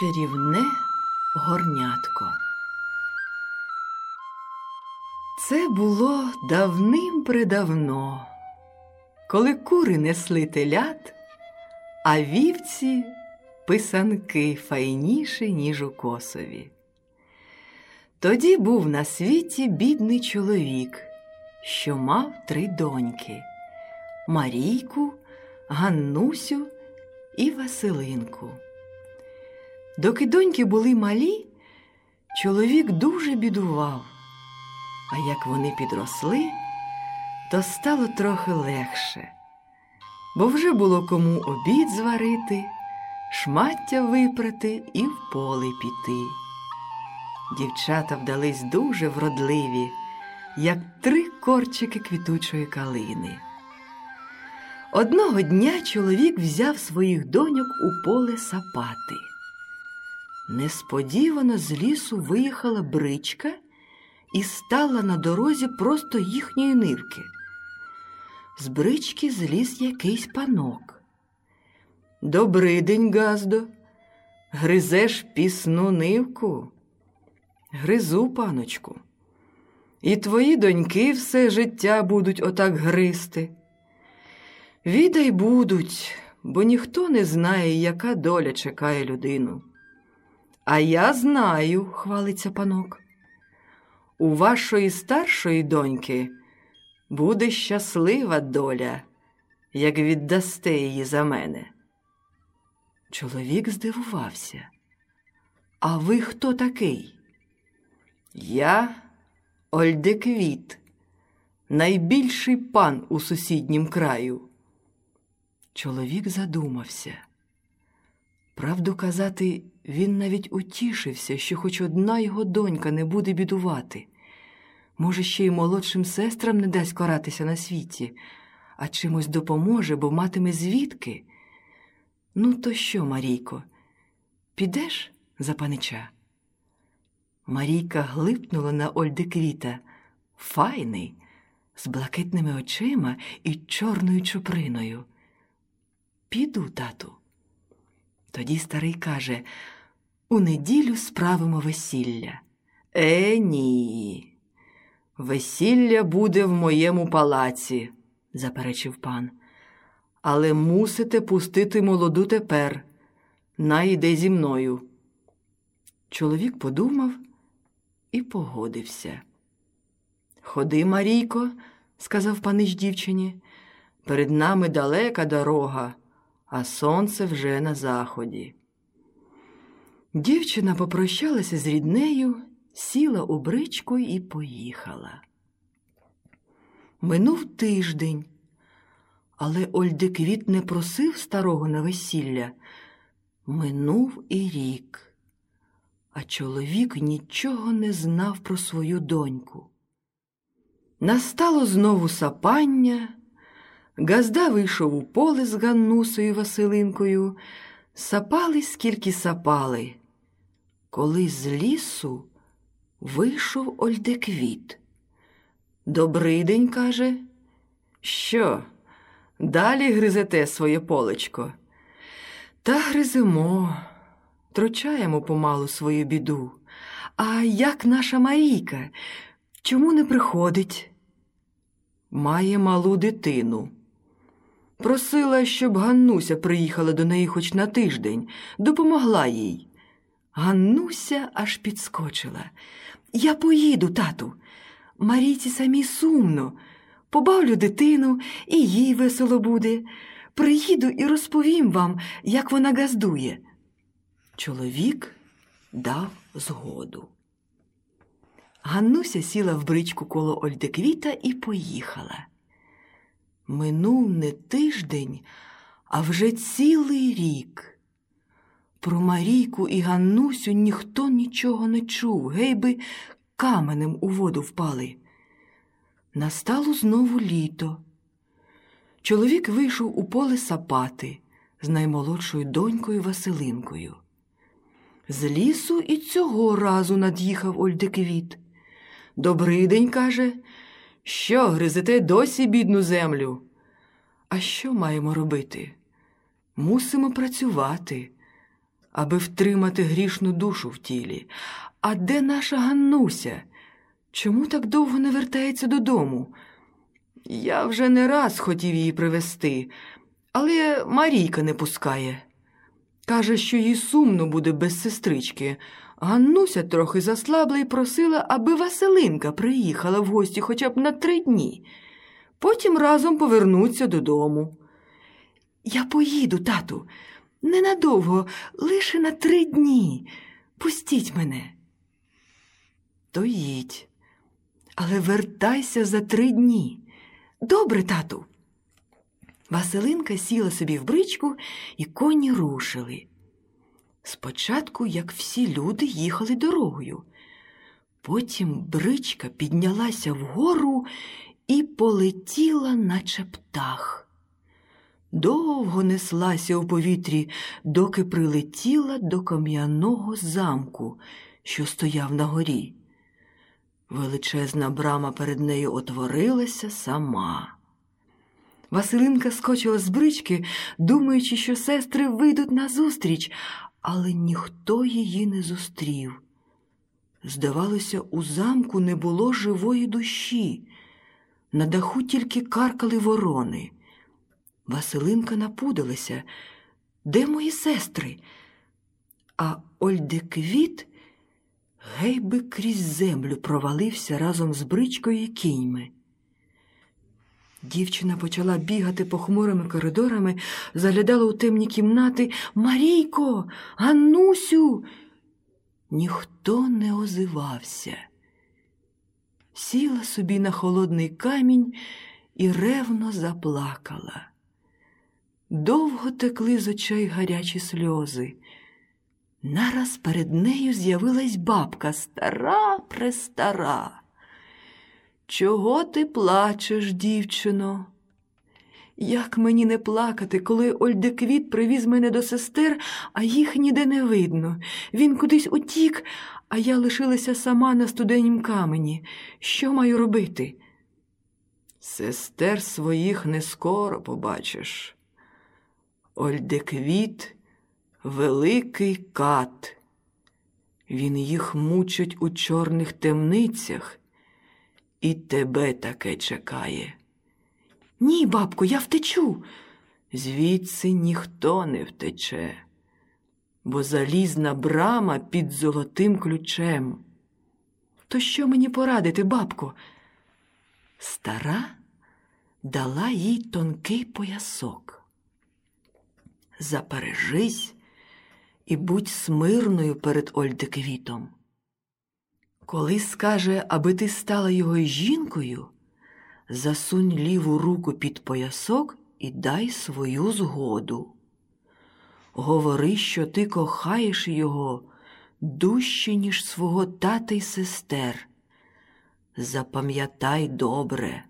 Чарівне горнятко. Це було давним-предавно, коли кури несли телят, а вівці писанки файніші, ніж у косові. Тоді був на світі бідний чоловік, що мав три доньки Марійку, Ганнусю і Василинку. Доки доньки були малі, чоловік дуже бідував, а як вони підросли, то стало трохи легше, бо вже було кому обід зварити, шмаття випрати і в поле піти. Дівчата вдались дуже вродливі, як три корчики квітучої калини. Одного дня чоловік взяв своїх доньок у поле сапати. Несподівано з лісу виїхала бричка і стала на дорозі просто їхньої нивки. З брички зліз якийсь панок. Добрий день, Газдо, гризеш пісну нивку? Гризу, паночку. І твої доньки все життя будуть отак гризти. Відай будуть, бо ніхто не знає, яка доля чекає людину. А я знаю, хвалиться панок. У вашої старшої доньки буде щаслива доля, як віддасте її за мене. Чоловік здивувався. А ви хто такий? Я Ольдеквіт, найбільший пан у сусіднім краю. Чоловік задумався. Правду казати, він навіть утішився, що хоч одна його донька не буде бідувати. Може, ще й молодшим сестрам не дасть коратися на світі, а чимось допоможе, бо матиме звідки. Ну, то що, Марійко, підеш за панича? Марійка глипнула на Ольдеквіта. Файний, з блакитними очима і чорною чуприною. Піду, тату. Тоді старий каже у неділю справимо весілля. Е, ні. Весілля буде в моєму палаці, заперечив пан. Але мусите пустити молоду тепер. Найде зі мною. Чоловік подумав і погодився. Ходи, Марійко, сказав панич дівчині, перед нами далека дорога, а сонце вже на заході. Дівчина попрощалася з ріднею, сіла у бричку і поїхала. Минув тиждень, але Ольдеквіт не просив старого на весілля. Минув і рік, а чоловік нічого не знав про свою доньку. Настало знову сапання. Газда вийшов у поле з Ганнусою Василинкою, сапали, скільки сапали. Коли з лісу вийшов Ольдеквіт. Добрий день, каже. Що? Далі гризете своє полечко. Та гриземо, трочаємо помалу свою біду. А як наша Марійка? Чому не приходить? Має малу дитину. Просила, щоб Ганнуся приїхала до неї хоч на тиждень, допомогла їй. Ганнуся аж підскочила. Я поїду, тату. Марійці самі сумно. Побавлю дитину, і їй весело буде. Приїду і розповім вам, як вона газдує. Чоловік дав згоду. Ганнуся сіла в бричку коло Ольдеквіта і поїхала. Минув не тиждень, а вже цілий рік. Про Марійку і Ганнусю ніхто нічого не чув, гей би каменем у воду впали. Настало знову літо. Чоловік вийшов у поле сапати з наймолодшою донькою Василинкою. З лісу і цього разу над'їхав Ольдеквіт. Добрий день, каже, що гризете досі бідну землю? А що маємо робити? Мусимо працювати. аби втримати грішну душу в тілі. А де наша Ганнуся? Чому так довго не вертається додому? Я вже не раз хотів її привезти, але Марійка не пускає. Каже, що їй сумно буде без сестрички. Ганнуся трохи заслабла і просила, аби Василинка приїхала в гості хоча б на три дні. Потім разом повернуться додому. Я поїду, тату, ненадовго, лише на три дні. Пустіть мене. То їдь, але вертайся за три дні. Добре, тату. Василинка сіла собі в бричку, і коні рушили. Спочатку, як всі люди, їхали дорогою. Потім бричка піднялася вгору і полетіла, наче птах. Довго неслася у повітрі, доки прилетіла до кам'яного замку, що стояв на горі. Величезна брама перед нею отворилася сама. Василинка скочила з брички, думаючи, що сестри вийдуть назустріч, але ніхто її не зустрів. Здавалося, у замку не було живої душі. На даху тільки каркали ворони. Василинка напудилася. Де мої сестри? А Ольдеквіт гей би крізь землю провалився разом з бричкою і кіньми. Дівчина почала бігати похмурими коридорами, заглядала у темні кімнати. Марійко, Ганнусю. Ніхто не озивався. Сіла собі на холодний камінь і ревно заплакала. Довго текли з очей гарячі сльози. Нараз перед нею з'явилась бабка стара престара. Чого ти плачеш, дівчино? Як мені не плакати, коли Ольдеквіт привіз мене до сестер, а їх ніде не видно. Він кудись утік, а я лишилася сама на студенім камені. Що маю робити? Сестер своїх не скоро побачиш. Ольдеквіт великий кат. Він їх мучить у чорних темницях. І тебе таке чекає. Ні, бабко, я втечу. Звідси ніхто не втече, бо залізна брама під золотим ключем. То що мені порадити, бабко? Стара дала їй тонкий поясок. Запережись і будь смирною перед Ольдеквітом. Коли скаже, аби ти стала його жінкою, засунь ліву руку під поясок і дай свою згоду. Говори, що ти кохаєш його дужче, ніж свого тата й сестер. Запам'ятай добре,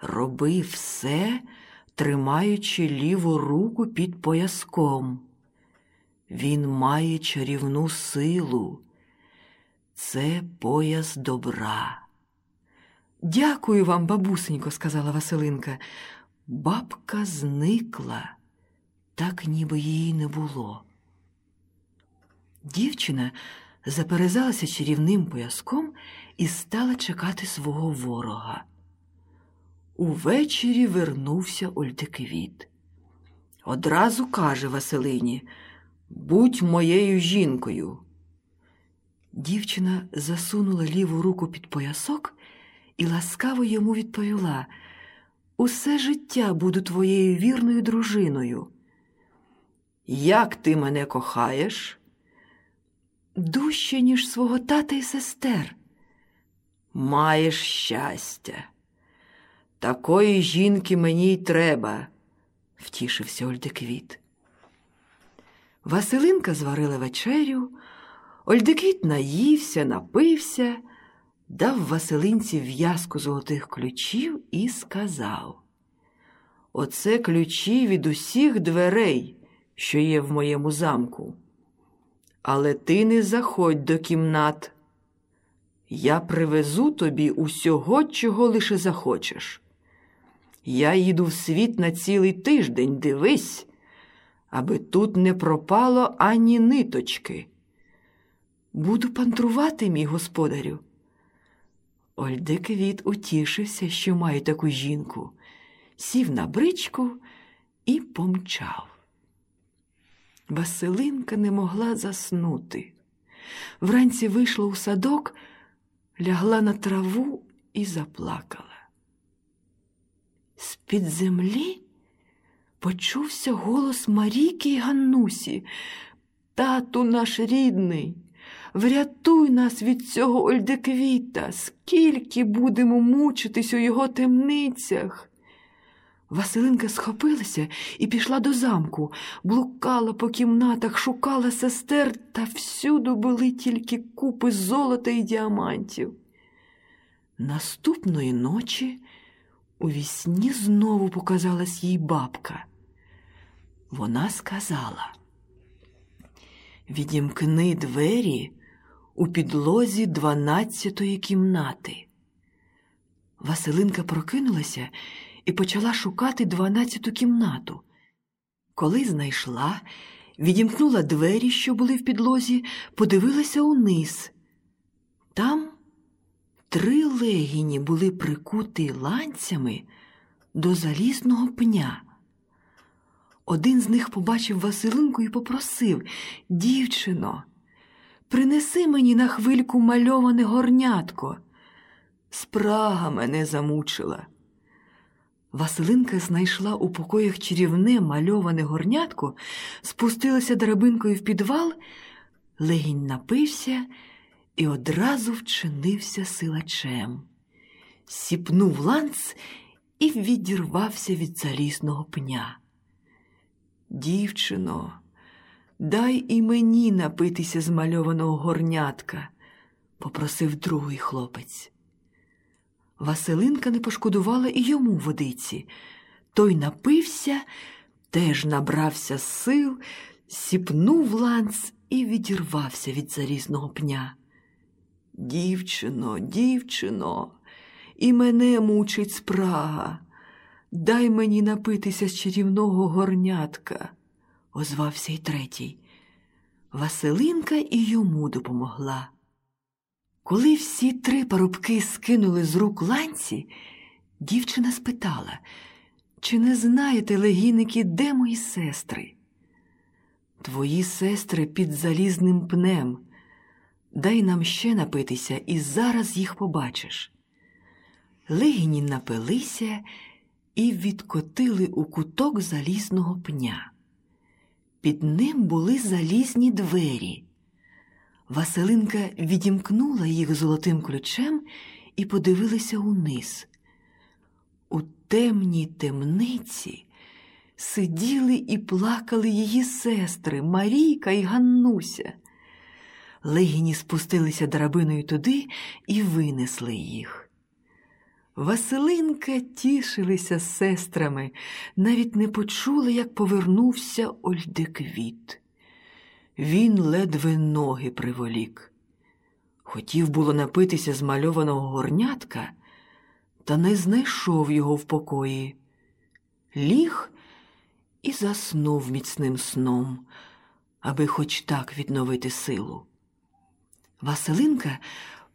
роби все, тримаючи ліву руку під пояском. Він має чарівну силу. Це пояс добра. Дякую вам, бабусенько, сказала Василинка. Бабка зникла, так ніби її не було. Дівчина заперезалася чарівним пояском і стала чекати свого ворога. Увечері вернувся Ольдеквіт. Одразу каже Василині Будь моєю жінкою. Дівчина засунула ліву руку під поясок і ласкаво йому відповіла Усе життя буду твоєю вірною дружиною. Як ти мене кохаєш? Дужче, ніж свого тата і сестер. Маєш щастя. Такої жінки мені й треба, втішився Ольдеквіт. Василинка зварила вечерю. Ольдеквіт наївся, напився, дав Василинці в'язку золотих ключів і сказав: Оце ключі від усіх дверей, що є в моєму замку. Але ти не заходь до кімнат. Я привезу тобі усього, чого лише захочеш. Я їду в світ на цілий тиждень, дивись, аби тут не пропало ані ниточки. Буду пантрувати, мій господарю. Ольдеквіт утішився, що має таку жінку, сів на бричку і помчав. Василинка не могла заснути. Вранці вийшла у садок, лягла на траву і заплакала. З-під землі почувся голос Марійки й Ганнусі. Тату наш рідний, врятуй нас від цього Ольдеквіта, скільки будемо мучитись у його темницях. Василинка схопилася і пішла до замку, блукала по кімнатах, шукала сестер, та всюди були тільки купи золота і діамантів. Наступної ночі у вісні знову показалась їй бабка. Вона сказала Відімкни двері у підлозі дванадцятої кімнати. Василинка прокинулася і почала шукати дванадцяту кімнату. Коли знайшла, відімкнула двері, що були в підлозі, подивилася униз. Там три легіні були прикуті ланцями до залізного пня. Один з них побачив Василинку і попросив Дівчино, принеси мені на хвильку мальоване горнятко. Спрага мене замучила. Василинка знайшла у покоях чарівне мальоване горнятко, спустилася драбинкою в підвал, легінь напився і одразу вчинився силачем. Сіпнув ланц і відірвався від залізного пня. Дівчино, дай і мені напитися з мальованого горнятка, попросив другий хлопець. Василинка не пошкодувала і йому водиці. Той напився, теж набрався сил, сіпнув ланц і відірвався від залізного пня. Дівчино, дівчино, і мене мучить спрага. Дай мені напитися з чарівного горнятка, озвався й третій. Василинка і йому допомогла. Коли всі три парубки скинули з рук ланці, дівчина спитала, чи не знаєте, легіники, де мої сестри? Твої сестри під залізним пнем. Дай нам ще напитися, і зараз їх побачиш. Легіні напилися і відкотили у куток залізного пня. Під ним були залізні двері. Василинка відімкнула їх золотим ключем і подивилася униз. У темній темниці сиділи і плакали її сестри Марійка і Ганнуся. Легіні спустилися драбиною туди і винесли їх. Василинка тішилися з сестрами, навіть не почула, як повернувся Ольдеквіт. Він ледве ноги приволік. Хотів було напитися з мальованого горнятка, та не знайшов його в покої. Ліг і заснув міцним сном, аби хоч так відновити силу. Василинка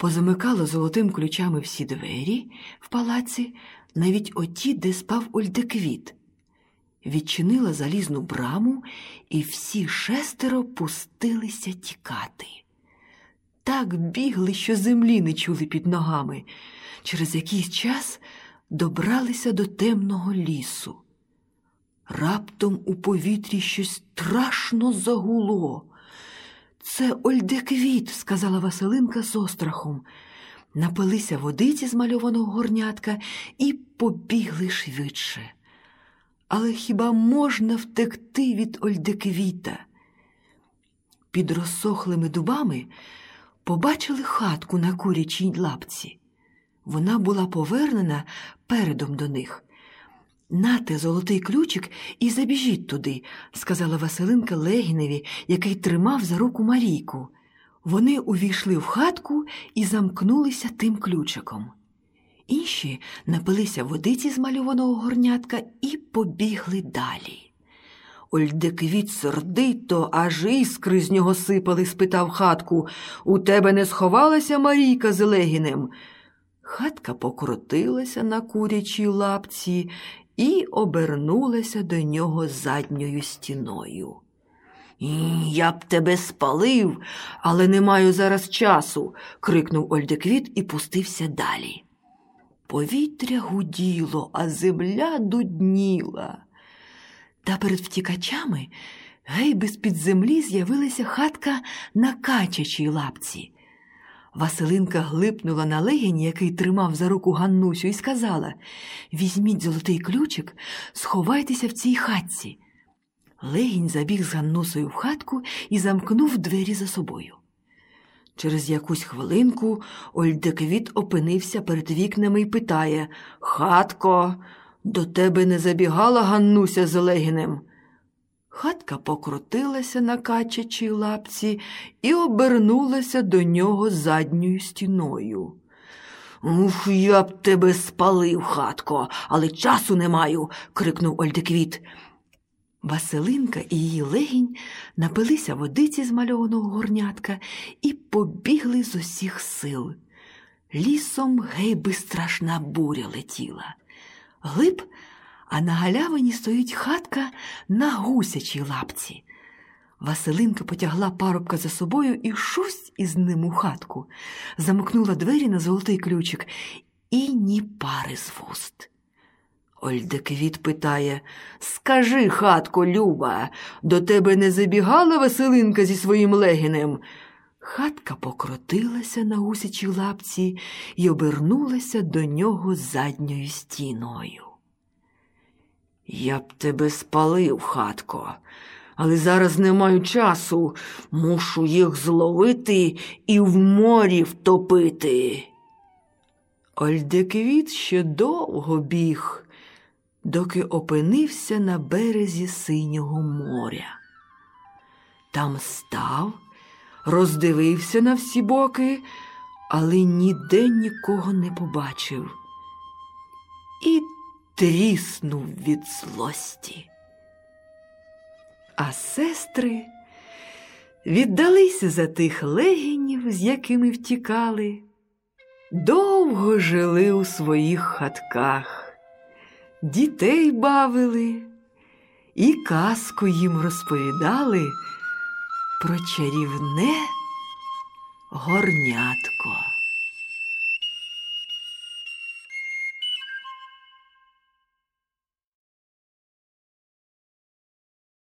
позамикала золотим ключами всі двері в палаці, навіть оті, де спав Ольдеквіт. Відчинила залізну браму, і всі шестеро пустилися тікати. Так бігли, що землі не чули під ногами. Через якийсь час добралися до темного лісу. Раптом у повітрі щось страшно загуло. Це Ольдеквіт, сказала Василинка з острахом. Напилися водиці з мальованого горнятка і побігли швидше. Але хіба можна втекти від Ольдеквіта? Під розсохлими дубами побачили хатку на курячій лапці. Вона була повернена передом до них. Нате золотий ключик і забіжіть туди, сказала Василинка Легіневі, який тримав за руку Марійку. Вони увійшли в хатку і замкнулися тим ключиком. Інші напилися водиці з мальованого горнятка і побігли далі. Ольдеквіт сердито, аж іскри з нього сипали, спитав хатку. У тебе не сховалася Марійка з Легінем? Хатка покрутилася на курячій лапці і обернулася до нього задньою стіною. Я б тебе спалив, але не маю зараз часу, крикнув Ольдеквіт і пустився далі. Повітря гуділо, а земля дудніла. Та перед втікачами гейби з-під землі з'явилася хатка на качачій лапці. Василинка глипнула на легінь, який тримав за руку Ганнусю, і сказала Візьміть золотий ключик, сховайтеся в цій хатці. Легінь забіг з Ганнусою в хатку і замкнув двері за собою. Через якусь хвилинку Ольдеквіт опинився перед вікнами і питає Хатко, до тебе не забігала Ганнуся з Легінем? Хатка покрутилася на качачій лапці і обернулася до нього задньою стіною. Ух, я б тебе спалив, хатко, але часу не маю, крикнув Ольдеквіт. Василинка і її легінь напилися водиці з мальованого горнятка і побігли з усіх сил. Лісом гейби страшна буря летіла. Глиб, а на галявині стоїть хатка на гусячій лапці. Василинка потягла парубка за собою і шусть із ним у хатку, замкнула двері на золотий ключик і ні пари з вуст. Ольдеквіт питає Скажи, хатко, Люба, до тебе не забігала Василинка зі своїм легінем? Хатка покрутилася на гусячій лапці і обернулася до нього задньою стіною. Я б тебе спалив, хатко, але зараз не маю часу, мушу їх зловити і в морі втопити. Ольдеквіт ще довго біг доки опинився на березі синього моря. Там став, роздивився на всі боки, але ніде нікого не побачив і тріснув від злості. А сестри віддалися за тих легінів, з якими втікали, довго жили у своїх хатках дітей бавили і казку їм розповідали про чарівне горнятко.